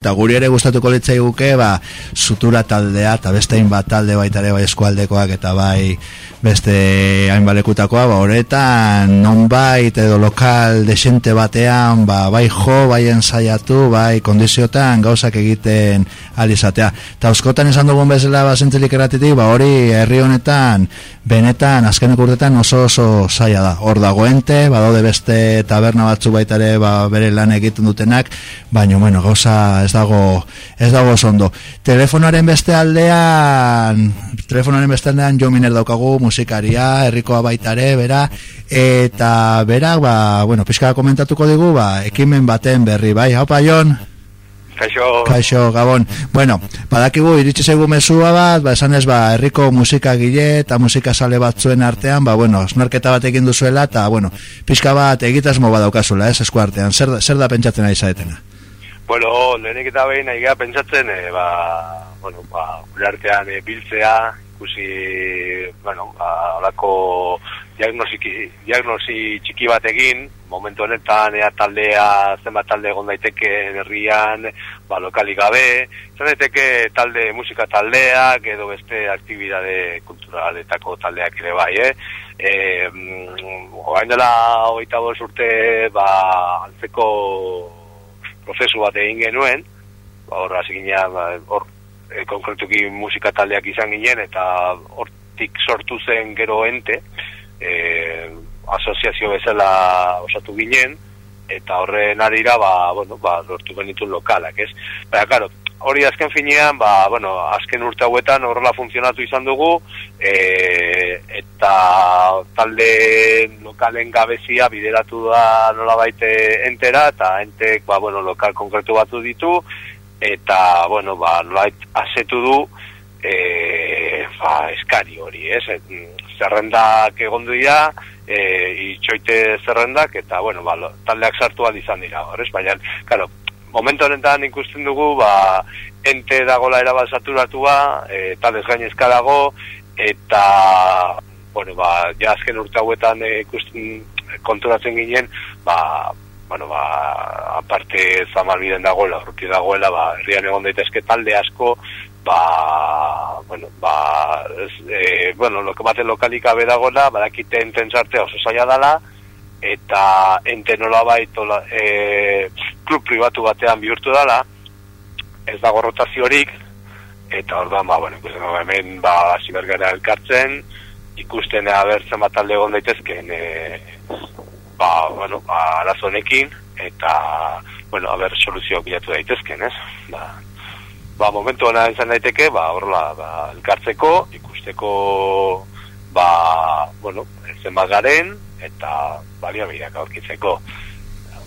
Eta guri ere gustatuko litzai guke, ba, sutura taldea, eta beste bat talde baita ere bai eskualdekoak, eta bai beste hainbalekutakoa, ba, horretan, non bai, edo lokal desente batean, ba, bai jo, bai ensaiatu, bai kondiziotan, gauzak egiten alizatea. Eta oskotan esan dugun bezala, ba, zentzelik eratitik, ba, hori herri honetan, benetan, azkenek urtetan oso oso zaila da. Hor dagoente, ba, daude beste taberna batzu baita ere, ba, bere lan egiten dutenak, baina, bueno, gauza ez dago ez dago ondo. Telefonaren beste aldean, telefonaren beste aldean jo miner daukagu musikaria, herrikoa baitare, bera, eta bera, ba, bueno, pizka komentatuko digu, ba, ekimen baten berri, bai, hau Jon? Kaixo. Kaixo, Gabon. Bueno, badakigu iritsi zaigu mesua bat, ba esan ba herriko musika gile eta musika sale batzuen artean, ba bueno, snorketa bat egin duzuela eta bueno, pizka bat egitasmo badaukazula, ez, esku artean. Zer, zer da pentsatzen ari zaetena? Bueno, lehenik eta behin nahi pentsatzen, e, ba, bueno, ba, gure artean e, biltzea, ikusi, bueno, ba, olako diagnosi, diagnosi txiki bat egin, momentu honetan ea taldea, zenbat talde egon daiteke herrian, ba, lokali gabe, zen daiteke talde, musika taldeak, edo beste aktibidade kulturaletako taldeak ere bai, eh? E, mm, dela hogeita urte, ba, antzeko prozesu bat egin genuen, ba, hor hasi ba, hor e, konkretuki musika taldeak izan ginen, eta hortik sortu zen gero ente, e, asoziazio bezala osatu ginen, eta horren arira, ba, bueno, ba, lortu genitu lokalak, ez? Baina, karo, hori azken finean, ba, bueno, azken urte hauetan horrela funtzionatu izan dugu, e, eta talde lokalen gabezia bideratu da nola baite entera, eta entek, ba, bueno, lokal konkretu batu ditu, eta, bueno, ba, nola asetu du, e, ba, eskari hori, ez? Zerrendak egondu dira, e, itxoite zerrendak, eta, bueno, ba, taldeak sartu izan dira, horrez, baina, karo, momentu honetan ikusten dugu, ba, ente dagola erabat saturatua, e, eta desgainezka dago, eta, bueno, ba, ja azken urte hauetan e, ikusten konturatzen ginen, ba, bueno, ba, aparte zamalbiden dagoela, urti dagoela, ba, herrian egon daitezke talde asko, ba, bueno, ba, ez, e, bueno, lo que bate lokalik abe dagoela, badakite enten oso zaila dala, eta ente nola baitola, e, klub pribatu batean bihurtu dala, ez dago rotaziorik, eta orduan, ba, bueno, ikusten hemen, ba, zibergara elkartzen, ikusten ea bertzen bat alde egon daitezken, e, ba, bueno, ba, arazonekin, eta, bueno, haber soluzio bilatu daitezken, ez? Ba, ba, momentu hona izan daiteke, ba, horla, ba, elkartzeko, ikusteko, ba, bueno, zenbat garen, eta balia bideak aurkitzeko.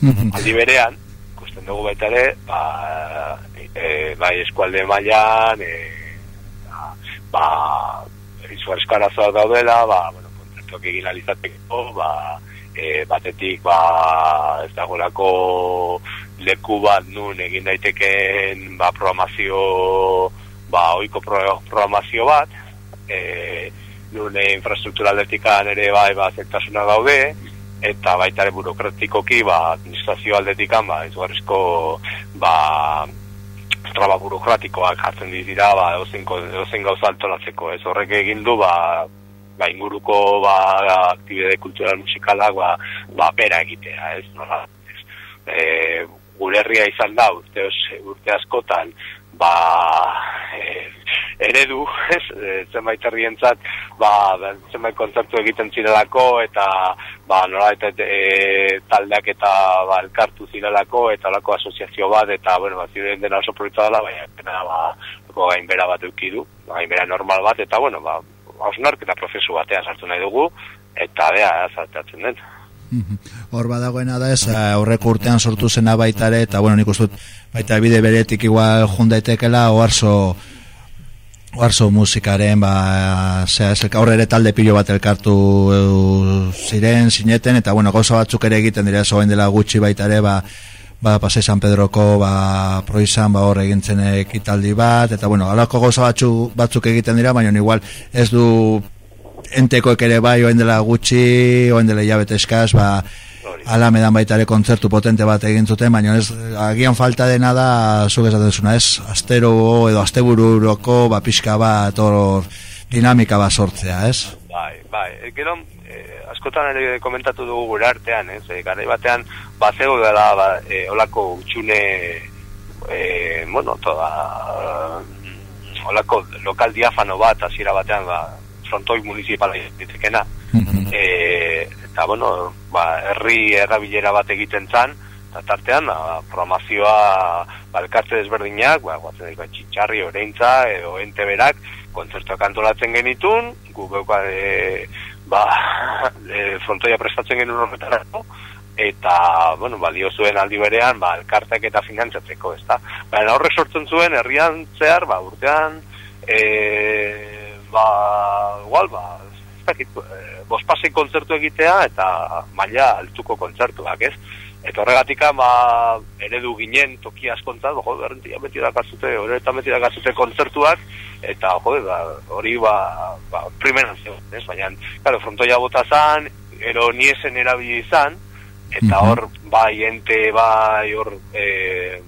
Mhm. Aldi berean, ikusten dugu baita ere, ba, e, bai eskualde mailan, e, ba, izugar eskarazoa daudela, ba, bueno, kontzertuak egin alizateko, ba, e, batetik, ba, ez dagolako leku bat nun egin daiteken, ba, programazio, ba, oiko programazio bat, e, nune infrastruktura aldetikan ere bai ba zektasuna daude eta baita ere burokratikoki ba administrazio aldetikan ba izugarrizko ba traba burokratikoak jartzen dira ba edozein gauza antolatzeko. Ez horrek egin du ba ba inguruko ba aktibide kultural musikalak ba ba bera egitea ez nola. E, gure herria izan da urte, urte askotan ba e, eredu, ez, e, zenbait herrientzat, ba, zenbait kontzertu egiten zirelako, eta, ba, nola, eta e, taldeak eta, ba, elkartu zirelako, eta lako asoziazio bat, eta, bueno, ba, ziren dena oso proiektu dela, baina, pena, ba, gainbera bat eukidu, gainbera normal bat, eta, bueno, ba, hausnark eta prozesu batean sartu nahi dugu, eta, bea, zartatzen den. Hor badagoena da ez, aurreko urtean sortu zena baitare, eta bueno, nik ustut, baita bide beretik igual jundaitekela, oarzo, Oarzo musikaren, ba, zera, aurre ere talde pilo bat elkartu ziren, sineten, eta, bueno, gauza batzuk ere egiten dira, zoen dela gutxi baita ere, ba, ba, pase San Pedroko, ba, proizan, ba, horre egintzen ekitaldi bat, eta, bueno, alako gauza batzuk, batzuk egiten dira, baina igual ez du entekoek ere bai, oen dela gutxi, oen dela jabete eskaz, ba, alamedan baita ere kontzertu potente bat egin zuten, baina ez, agian falta dena da, zuk esaten zuna, ez, astero edo astebururoko, ba, pixka bat, or, dinamika bat sortzea, ez? Bai, bai, e, gero, eh, askotan ere komentatu dugu gure artean, ez, e, gara batean, bat zego dela, ba, e, olako utxune, e, bueno, toda, olako lokal diafano bat, hasiera batean, ba, frontoi municipala ditekena, mm eta, bueno, ba, herri errabilera bat egiten zan, eta tartean, ba, promazioa, ba, elkarte desberdinak, ba, guatzen ba, txitxarri, oreintza, edo ente berak, kontzertuak antolatzen genitun, gu beuka e, ba, e, frontoia prestatzen genuen horretarako, eta, bueno, balio zuen aldi berean, ba, elkartek eta finantzatzeko, ez da. Baina horrek sortzen zuen, herrian zehar, ba, urtean, e, ba, igual, ba, dakit, e, kontzertu egitea, eta maila altuko kontzertuak, ez? Eta horregatik ba, eredu ginen toki askontzat, jo, berrentia beti dakarzute, horretan beti dakarzute kontzertuak, eta jo, ba, hori ba, ba primeran zeu, ez? Baina, claro, frontoia bota zan, ero niesen erabili izan, eta hor, bai, ente, bai, hor, e,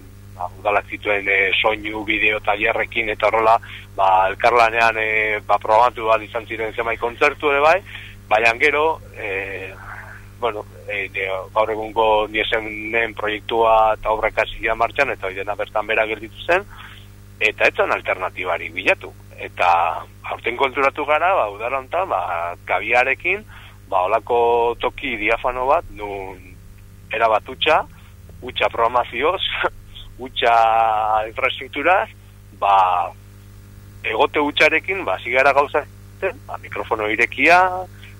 ba, udalak zituen e, soinu, bideo, taierrekin, eta horrela, ba, elkarlanean, e, ba, probatu bat izan ziren zemai kontzertu ere bai, baina gero, e, bueno, e, de, gaur egungo niesenen proiektua eta obrak hasigia martxan, eta hori bertan bera gelditu zen, eta etzan alternatibari bilatu. Eta aurten konturatu gara, ba, udaronta, ba, kabiarekin, ba, olako toki diafano bat, nun erabatutxa, utxa programazioz, utxa infrastrukturaz, ba, egote utxarekin, ba, zigara gauza, ba, mikrofono irekia,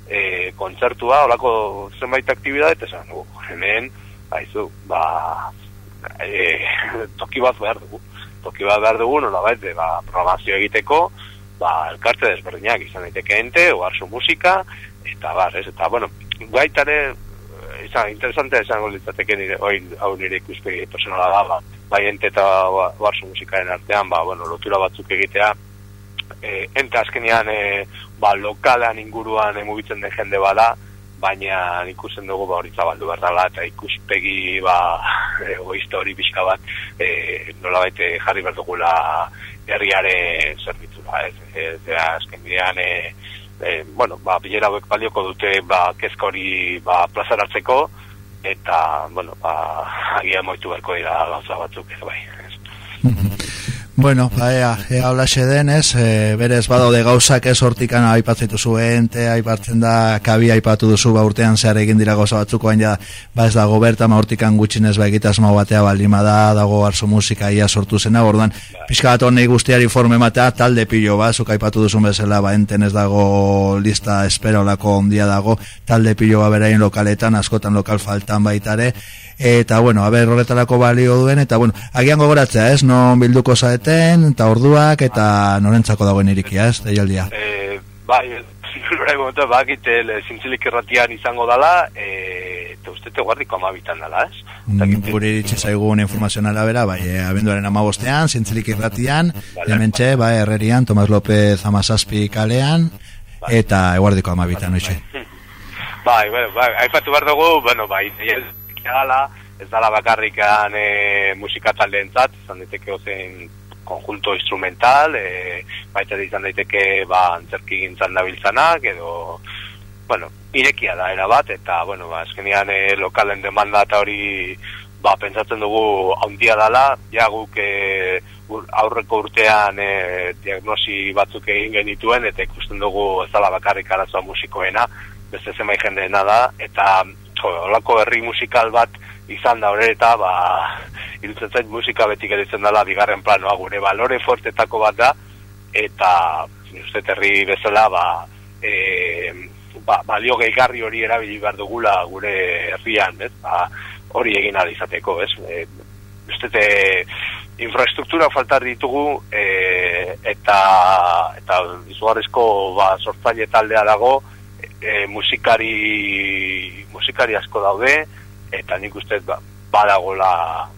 e, kontzertua, olako zenbait aktibidade, eta esan, uh, hemen, haizu, ba, e, toki bat behar dugu. Toki bat behar dugu, nola baita, ba, programazio egiteko, ba, elkarte desberdinak izan daiteke ente, oarzu musika, eta bar, ez, eta, bueno, gaitare, izan, interesante esango litzateke nire, oin, hau nire ikuspegi personala da, ba, bai ente eta oarzu musikaren artean, ba, bueno, lotura batzuk egitea, e, ente azkenean, e, ba, lokalean inguruan emugitzen den jende bada, baina ikusten dugu ba, hori zabaldu behar eta ikuspegi ba, egoista hori pixka bat, e, nola baite jarri behar dugula herriare zerbitzura, ez, ez, ez, azken bidean, e, e, bueno, ba, bilera hauek balioko dute ba, kezka hori ba, plazaratzeko, eta, bueno, ba, agia moitu beharko dira gauza batzuk, ez, bai, Bueno, ea, ea hola den, ez, e, berez badaude gauzak ez? Hortikan aipatzen duzu ente, aipatzen da, kabi aipatu duzu ba urtean zehar egin dira gauza batzuko baina ba ez dago berta, ma hortikan gutxinez ba egitasmo batea baldima da, dago arzo musika ia sortu zena, orduan, pixka bat honei guztiari forme matea, talde pilo ba, zuk aipatu duzun bezala, ba enten ez dago lista espera olako ondia dago, talde pilo ba berain lokaletan, askotan lokal faltan baitare, eta bueno, a ber, horretarako balio duen, eta bueno, agian gogoratzea, ez, non bilduko zaeten, eta orduak, eta norentzako dagoen irikia, ez, deialdia. E, bai, zintzulera momentu, bakite, zintzilik erratian izango dala, e, eta uste te guardiko amabitan dala, ez? Mm, gure iritsi zaigun informazionala bera, bai, e, abenduaren amabostean, zintzilik irratian, vale. hemen txe, bai, herrerian, Tomas López Amazazpi kalean, eta eguardiko amabitan, vale. Bai, bai, bai, aipatu behar dugu, bueno, bai, gala, ez dala bakarrikan e, musika taldeentzat, izan daiteke ozen konjunto instrumental, e, baita izan daiteke ba, antzerki gintzan dabiltzanak, edo, bueno, irekia da era bat, eta, bueno, ba, eskenean e, lokalen demanda eta hori, ba, pentsatzen dugu haundia dala, ja guk e, aurreko urtean e, diagnosi batzuk egin genituen, eta ikusten dugu ez dala bakarrik arazoa musikoena, beste zemai jendeena da, eta olako herri musikal bat izan da hori eta ba, irutzen zait musika betik editzen dela bigarren planoa gure balore fortetako bat da eta uste herri bezala ba, e, ba, balio gehigarri hori erabili behar dugula gure herrian ez? Ba, hori egin izateko ez? E, uste te, infrastruktura faltar ditugu e, eta eta izugarrizko ba, sortzaile taldea dago e, musikari musikari asko daude eta nik uste ba, badagola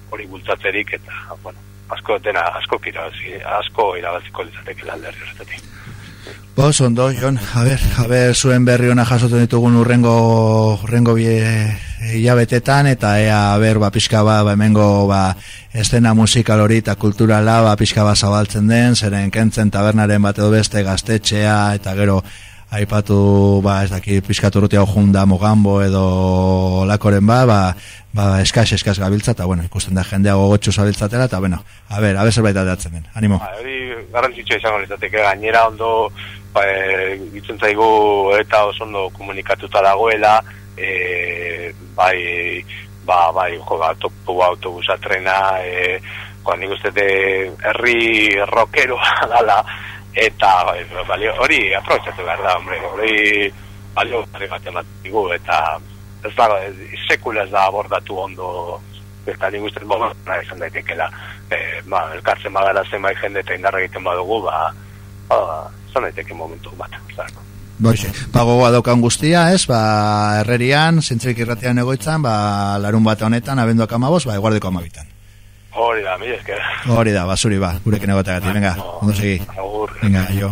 hori bultzatzerik eta bueno, asko dena asko kira asko irabaziko litzateke alderri horretatik. Bo, ondo, Jon, a ver, a ver, zuen berri ona jasoten ditugun urrengo, urrengo bie, hilabetetan eta ea ber ba pixka ba, ba hemengo ba estena musikal hori eta kulturala ba pixka ba zabaltzen den zeren kentzen tabernaren bat edo beste gaztetxea eta gero aipatu ba ez daki pixka turrutia junda mogambo edo lakoren ba ba, ba eskas eskas gabiltza eta bueno ikusten da jendea gogotxu zabiltzatela eta bueno a ber a ber zerbait datzen den. Animo. Ba, hori garrantzitsua izango litzateke gainera ondo ba, e, zaigu eta oso ondo komunikatuta dagoela e, bai ba bai jo ba topu autobusa trena e, joan nik uste de herri rockero dala eta bai, hori aprobetxatu behar da hombre hori balio hori bat ematigu eta ez da sekula ez da abordatu ondo eta nik uste momentu izan daitekela e, ba, elkartzen bagara zenbait jende eta indarra egiten badugu ba, ba, izan daiteke momentu bat zara. Boixe, pago daukan guztia, ez, ba, herrerian, zintzerik irratean egoitzan, ba, larun bat honetan, abenduak amabos, ba, eguardeko amabitan. Hori da, mi esker. Hori da, basuri ba, gurekin egoteagatik, venga, ondo segi. Agur. Venga, jo.